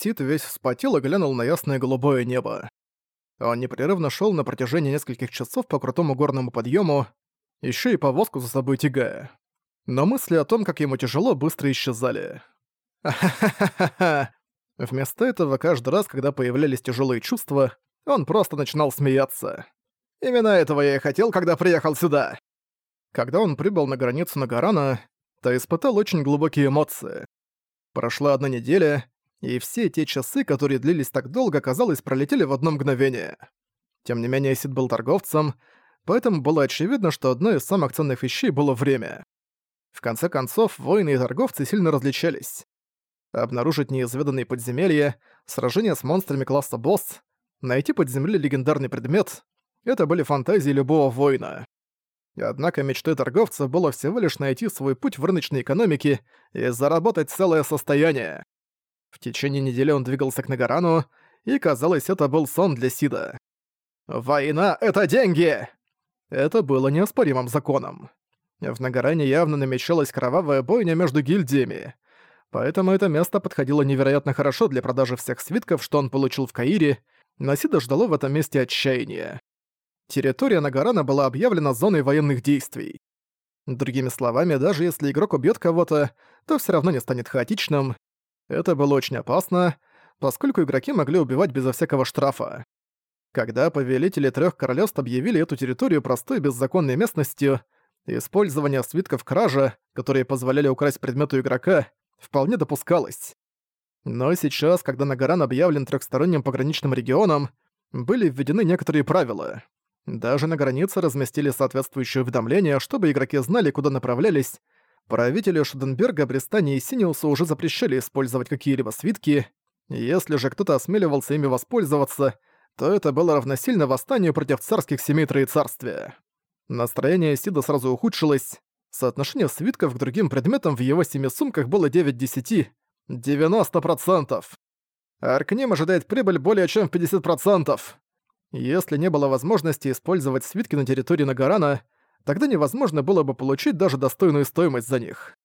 Сид весь вспотел и глянул на ясное голубое небо. Он непрерывно шел на протяжении нескольких часов по крутому горному подъему, еще и повозку за собой тягая. Но мысли о том, как ему тяжело, быстро исчезали. Ха-ха-ха-ха! Вместо этого, каждый раз, когда появлялись тяжелые чувства, он просто начинал смеяться. Именно этого я и хотел, когда приехал сюда. Когда он прибыл на границу Нагарана, то испытал очень глубокие эмоции. Прошла одна неделя, и все те часы, которые длились так долго, казалось, пролетели в одно мгновение. Тем не менее, Сид был торговцем, поэтому было очевидно, что одной из самых ценных вещей было время. В конце концов, воины и торговцы сильно различались. Обнаружить неизведанные подземелья, сражения с монстрами класса босс, найти под землей легендарный предмет — это были фантазии любого воина. Однако мечтой торговца было всего лишь найти свой путь в рыночной экономике и заработать целое состояние. В течение недели он двигался к Нагарану, и, казалось, это был сон для Сида. «Война — это деньги!» Это было неоспоримым законом. В Нагаране явно намечалась кровавая бойня между гильдиями, поэтому это место подходило невероятно хорошо для продажи всех свитков, что он получил в Каире, но Сида ждало в этом месте отчаяния. Территория Нагарана была объявлена зоной военных действий. Другими словами, даже если игрок убьет кого-то, то все равно не станет хаотичным, это было очень опасно, поскольку игроки могли убивать безо всякого штрафа. Когда повелители трех королевств объявили эту территорию простой беззаконной местностью, использование свитков кража, которые позволяли украсть предметы игрока, вполне допускалось. Но сейчас, когда Нагаран объявлен трехсторонним пограничным регионом, были введены некоторые правила. Даже на границе разместили соответствующие уведомления, чтобы игроки знали, куда направлялись, Правителю Шуденберга, Бристани и Синиусу уже запрещали использовать какие-либо свитки. Если же кто-то осмеливался ими воспользоваться, то это было равносильно восстанию против царских семей Троецарствия. Настроение Сида сразу ухудшилось. Соотношение свитков к другим предметам в его семи сумках было 9-10. 90%. Аркнем ожидает прибыль более чем в 50%. Если не было возможности использовать свитки на территории Нагарана, тогда невозможно было бы получить даже достойную стоимость за них.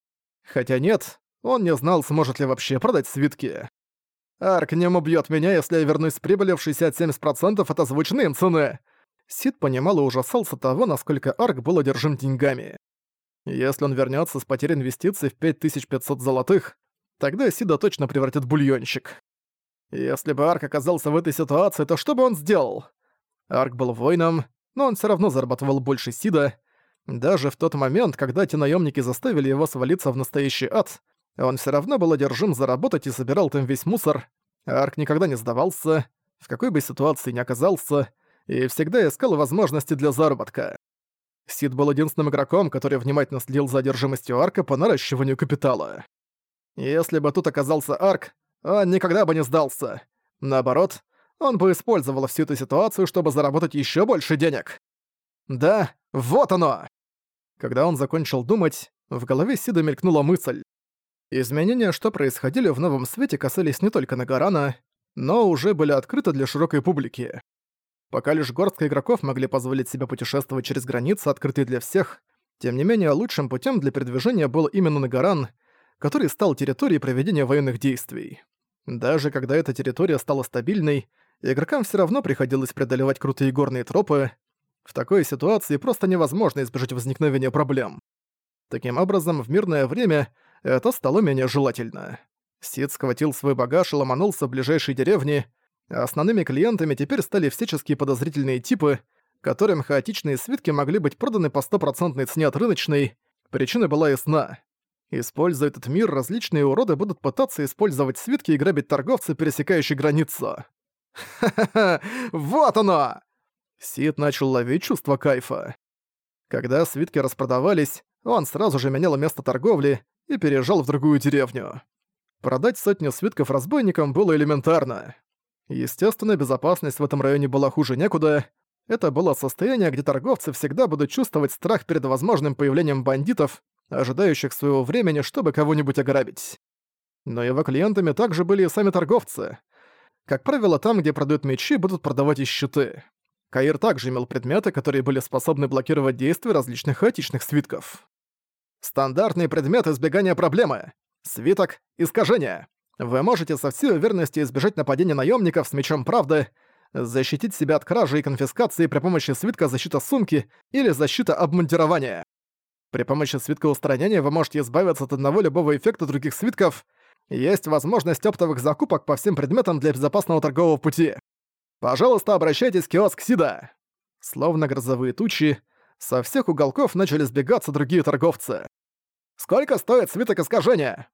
Хотя нет, он не знал, сможет ли вообще продать свитки. «Арк не убьёт меня, если я вернусь с прибылью в 60-70% от озвученной им цены!» Сид понимал и ужасался того, насколько Арк был одержим деньгами. Если он вернётся с потерей инвестиций в 5500 золотых, тогда Сида точно превратит в бульонщик. Если бы Арк оказался в этой ситуации, то что бы он сделал? Арк был воином, но он всё равно зарабатывал больше Сида, даже в тот момент, когда те наемники заставили его свалиться в настоящий ад, он все равно был одержим заработать и собирал там весь мусор. Арк никогда не сдавался, в какой бы ситуации ни оказался, и всегда искал возможности для заработка. Сид был единственным игроком, который внимательно следил за одержимостью Арка по наращиванию капитала. Если бы тут оказался Арк, он никогда бы не сдался. Наоборот, он бы использовал всю эту ситуацию, чтобы заработать еще больше денег. Да, вот оно! Когда он закончил думать, в голове Сида мелькнула мысль. Изменения, что происходили в новом свете, касались не только Нагарана, но уже были открыты для широкой публики. Пока лишь горстка игроков могли позволить себе путешествовать через границы, открытые для всех, тем не менее лучшим путем для передвижения был именно Нагаран, который стал территорией проведения военных действий. Даже когда эта территория стала стабильной, игрокам все равно приходилось преодолевать крутые горные тропы, в такой ситуации просто невозможно избежать возникновения проблем. Таким образом, в мирное время это стало менее желательно. Сид схватил свой багаж и ломанулся в ближайшей деревне. Основными клиентами теперь стали всяческие подозрительные типы, которым хаотичные свитки могли быть проданы по стопроцентной цене от рыночной. Причина была ясна. Используя этот мир, различные уроды будут пытаться использовать свитки и грабить торговца, пересекающие границу. «Ха-ха-ха! Вот оно!» Сид начал ловить чувство кайфа. Когда свитки распродавались, он сразу же менял место торговли и переезжал в другую деревню. Продать сотню свитков разбойникам было элементарно. Естественно, безопасность в этом районе была хуже некуда. Это было состояние, где торговцы всегда будут чувствовать страх перед возможным появлением бандитов, ожидающих своего времени, чтобы кого-нибудь ограбить. Но его клиентами также были и сами торговцы. Как правило, там, где продают мечи, будут продавать и щиты. Каир также имел предметы, которые были способны блокировать действия различных хаотичных свитков. Стандартный предмет избегания проблемы. Свиток — искажение. вы можете со всей уверенностью избежать нападения наемников с мечом правды, защитить себя от кражи и конфискации при помощи свитка защита сумки или защита обмундирования. При помощи свитка устранения вы можете избавиться от одного любого эффекта других свитков. Есть возможность оптовых закупок по всем предметам для безопасного торгового пути. Пожалуйста, обращайтесь в киоск Сида. Словно грозовые тучи, со всех уголков начали сбегаться другие торговцы. Сколько стоит свиток искажения?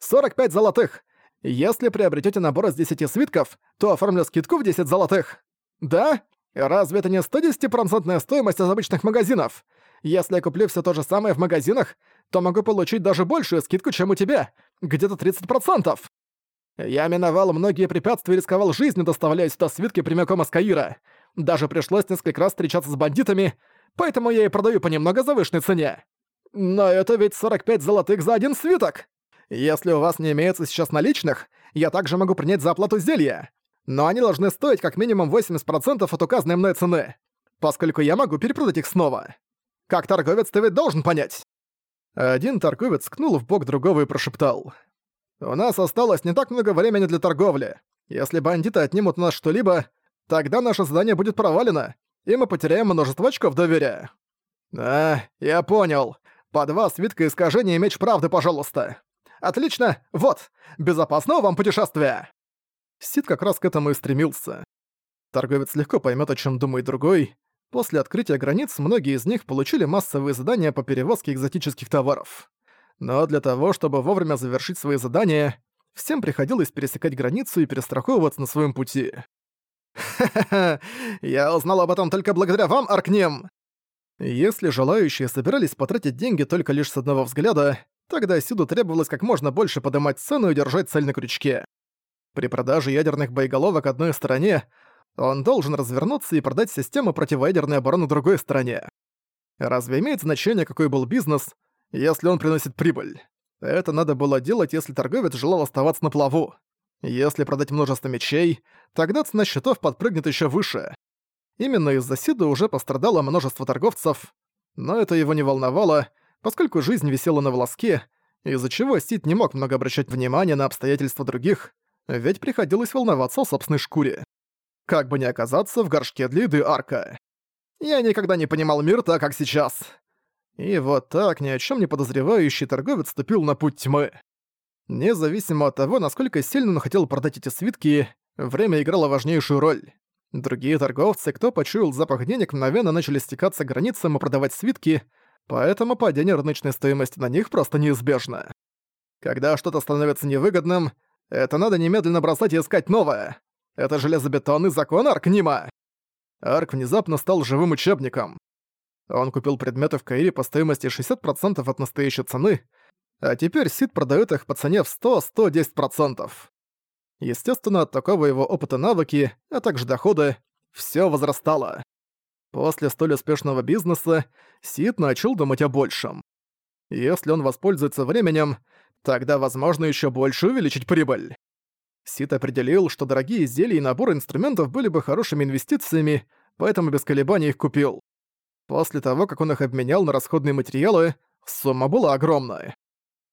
45 золотых. Если приобретете набор из 10 свитков, то оформлю скидку в 10 золотых. Да? Разве это не 110% стоимость из обычных магазинов? Если я куплю все то же самое в магазинах, то могу получить даже большую скидку, чем у тебя. Где-то 30%. Я миновал многие препятствия и рисковал жизнью, доставляя сюда свитки прямиком из Каира. Даже пришлось несколько раз встречаться с бандитами, поэтому я и продаю по немного завышенной цене. Но это ведь 45 золотых за один свиток. Если у вас не имеется сейчас наличных, я также могу принять за оплату зелья. Но они должны стоить как минимум 80% от указанной мной цены, поскольку я могу перепродать их снова. Как торговец ты ведь должен понять. Один торговец ткнул в бок другого и прошептал. «У нас осталось не так много времени для торговли. Если бандиты отнимут у нас что-либо, тогда наше задание будет провалено, и мы потеряем множество очков доверия». «А, я понял. По два свитка искажения и меч правды, пожалуйста. Отлично, вот, безопасного вам путешествия!» Сид как раз к этому и стремился. Торговец легко поймет, о чем думает другой. После открытия границ многие из них получили массовые задания по перевозке экзотических товаров. Но для того, чтобы вовремя завершить свои задания, всем приходилось пересекать границу и перестраховываться на своем пути. «Ха-ха-ха! Я узнал об этом только благодаря вам, Аркнем!» Если желающие собирались потратить деньги только лишь с одного взгляда, тогда Сиду требовалось как можно больше поднимать цену и держать цель на крючке. При продаже ядерных боеголовок одной стороне он должен развернуться и продать систему противоядерной обороны другой стороне. Разве имеет значение, какой был бизнес, если он приносит прибыль? Это надо было делать, если торговец желал оставаться на плаву. Если продать множество мечей, тогда цена счетов подпрыгнет еще выше. Именно из-за Сида уже пострадало множество торговцев, но это его не волновало, поскольку жизнь висела на волоске, из-за чего Сид не мог много обращать внимания на обстоятельства других, ведь приходилось волноваться о собственной шкуре. Как бы не оказаться в горшке для еды арка. Я никогда не понимал мир так, как сейчас. И вот так ни о чем не подозревающий торговец ступил на путь тьмы. Независимо от того, насколько сильно он хотел продать эти свитки, время играло важнейшую роль. Другие торговцы, кто почуял запах денег, мгновенно начали стекаться к границам и продавать свитки, поэтому падение рыночной стоимости на них просто неизбежно. Когда что-то становится невыгодным, это надо немедленно бросать и искать новое. Это железобетонный закон Аркнима. Арк внезапно стал живым учебником. Он купил предметы в Каире по стоимости 60% от настоящей цены, а теперь Сид продает их по цене в 100-110%. Естественно, от такого его опыта навыки, а также доходы, все возрастало. После столь успешного бизнеса Сид начал думать о большем. Если он воспользуется временем, тогда возможно еще больше увеличить прибыль. Сид определил, что дорогие изделия и набор инструментов были бы хорошими инвестициями, поэтому без колебаний их купил. После того, как он их обменял на расходные материалы, сумма была огромная.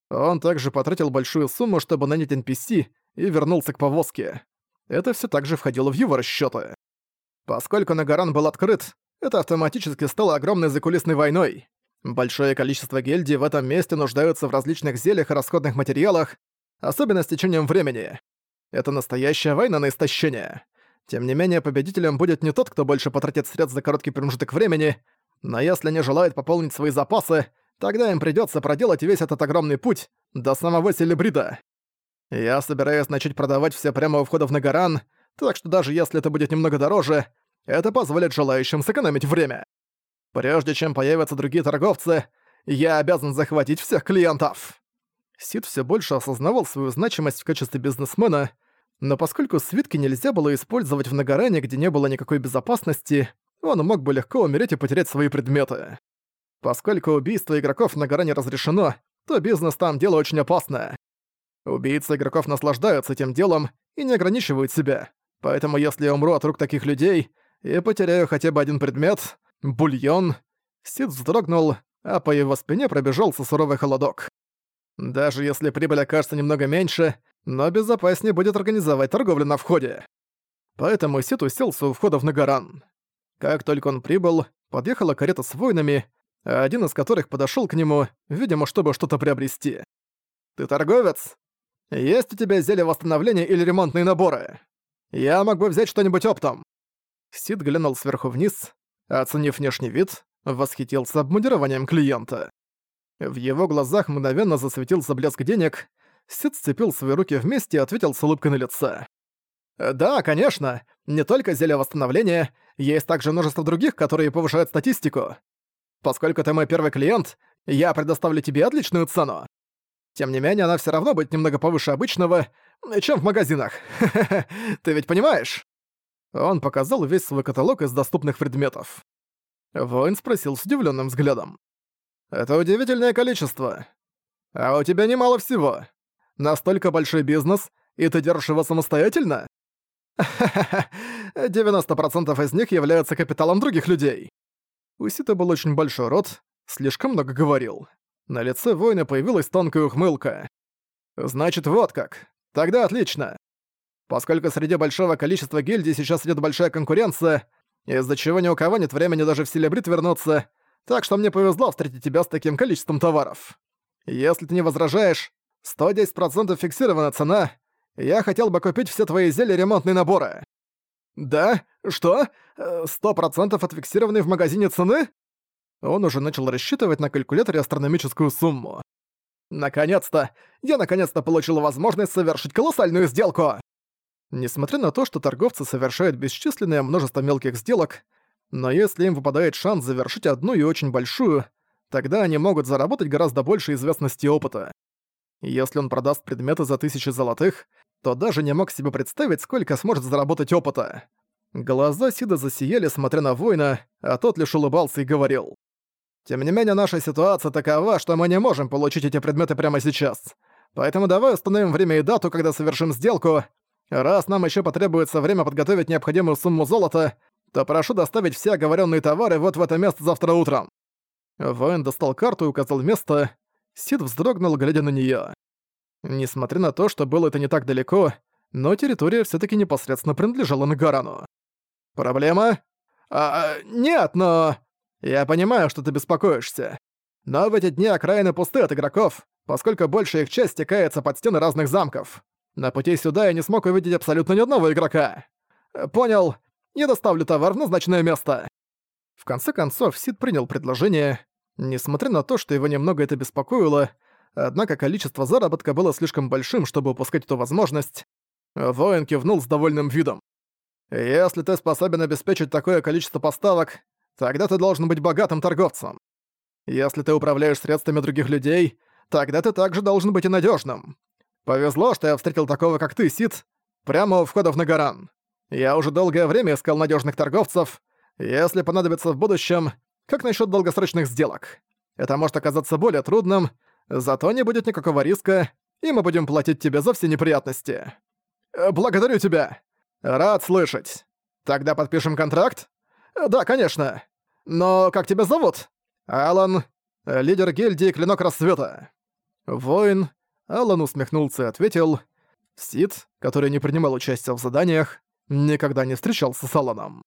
Он также потратил большую сумму, чтобы нанять NPC и вернулся к повозке. Это все также входило в его расчёты. Поскольку Нагаран был открыт, это автоматически стало огромной закулисной войной. Большое количество гильдий в этом месте нуждаются в различных зельях и расходных материалах, особенно с течением времени. Это настоящая война на истощение. Тем не менее, победителем будет не тот, кто больше потратит средств за короткий промежуток времени, но если они желают пополнить свои запасы, тогда им придётся проделать весь этот огромный путь до самого Селебрида. Я собираюсь начать продавать все прямо у входа в Нагаран, так что даже если это будет немного дороже, это позволит желающим сэкономить время. Прежде чем появятся другие торговцы, я обязан захватить всех клиентов. Сид все больше осознавал свою значимость в качестве бизнесмена, но поскольку свитки нельзя было использовать в Нагаране, где не было никакой безопасности, он мог бы легко умереть и потерять свои предметы. Поскольку убийство игроков на горе не разрешено, то бизнес там дело очень опасное. Убийцы игроков наслаждаются этим делом и не ограничивают себя. Поэтому если я умру от рук таких людей и потеряю хотя бы один предмет, бульон, Сид вздрогнул, а по его спине пробежался суровый холодок. Даже если прибыль окажется немного меньше, но безопаснее будет организовать торговлю на входе. Поэтому Сид уселся у входа в Нагаран. Как только он прибыл, подъехала карета с воинами, один из которых подошёл к нему, видимо, чтобы что-то приобрести. «Ты торговец? Есть у тебя зелье восстановления или ремонтные наборы? Я мог бы взять что-нибудь оптом». Сид глянул сверху вниз, оценив внешний вид, восхитился обмундированием клиента. В его глазах мгновенно засветился блеск денег, Сид сцепил свои руки вместе и ответил с улыбкой на лице. «Да, конечно. Не только зелье восстановления, есть также множество других, которые повышают статистику. Поскольку ты мой первый клиент, я предоставлю тебе отличную цену. Тем не менее, она все равно будет немного повыше обычного, чем в магазинах. Ты ведь понимаешь?» Он показал весь свой каталог из доступных предметов. Воин спросил с удивленным взглядом. «Это удивительное количество. А у тебя немало всего. Настолько большой бизнес, и ты держишь его самостоятельно?» «Ха-ха-ха, 90% из них являются капиталом других людей». У Сита был очень большой рот, слишком много говорил. На лице воина появилась тонкая ухмылка. «Значит, вот как. Тогда отлично. Поскольку среди большого количества гильдий сейчас идет большая конкуренция, из-за чего ни у кого нет времени даже в Селебрит вернуться, так что мне повезло встретить тебя с таким количеством товаров. Если ты не возражаешь, 110% фиксирована цена, я хотел бы купить все твои зелья ремонтные наборы». «Да? Что? Сто процентов отфиксированной в магазине цены?» Он уже начал рассчитывать на калькуляторе астрономическую сумму. «Наконец-то! Я наконец-то получил возможность совершить колоссальную сделку!» Несмотря на то, что торговцы совершают бесчисленное множество мелких сделок, но если им выпадает шанс завершить одну и очень большую, тогда они могут заработать гораздо больше известности и опыта. Если он продаст предметы за тысячи золотых, то даже не мог себе представить, сколько сможет заработать опыта. Глаза Сида засияли, смотря на воина, а тот лишь улыбался и говорил. «Тем не менее, наша ситуация такова, что мы не можем получить эти предметы прямо сейчас. Поэтому давай установим время и дату, когда совершим сделку. Раз нам еще потребуется время подготовить необходимую сумму золота, то прошу доставить все оговоренные товары вот в это место завтра утром». Воин достал карту и указал место. Сид вздрогнул, глядя на нее. Несмотря на то, что было это не так далеко, но территория все таки непосредственно принадлежала Нагарану. «Проблема? А, нет, но... Я понимаю, что ты беспокоишься. Но в эти дни окраины пусты от игроков, поскольку большая их часть стекается под стены разных замков. На пути сюда я не смог увидеть абсолютно ни одного игрока. Понял, я доставлю товар в назначенное место». В конце концов, Сид принял предложение. Несмотря на то, что его немного это беспокоило, однако количество заработка было слишком большим, чтобы упускать эту возможность. Воин кивнул с довольным видом. «Если ты способен обеспечить такое количество поставок, тогда ты должен быть богатым торговцем. Если ты управляешь средствами других людей, тогда ты также должен быть и надежным. Повезло, что я встретил такого, как ты, Сид, прямо у входа в Нагаран. Я уже долгое время искал надежных торговцев. Если понадобится в будущем, как насчет долгосрочных сделок? Это может оказаться более трудным, Зато не будет никакого риска, и мы будем платить тебе за все неприятности. Э, благодарю тебя. Рад слышать. Тогда подпишем контракт? Э, да, конечно. Но как тебя зовут? Алан, лидер гильдии Клинок Рассвета. Воин. Алан усмехнулся и ответил. Сид, который не принимал участия в заданиях, никогда не встречался с Аланом.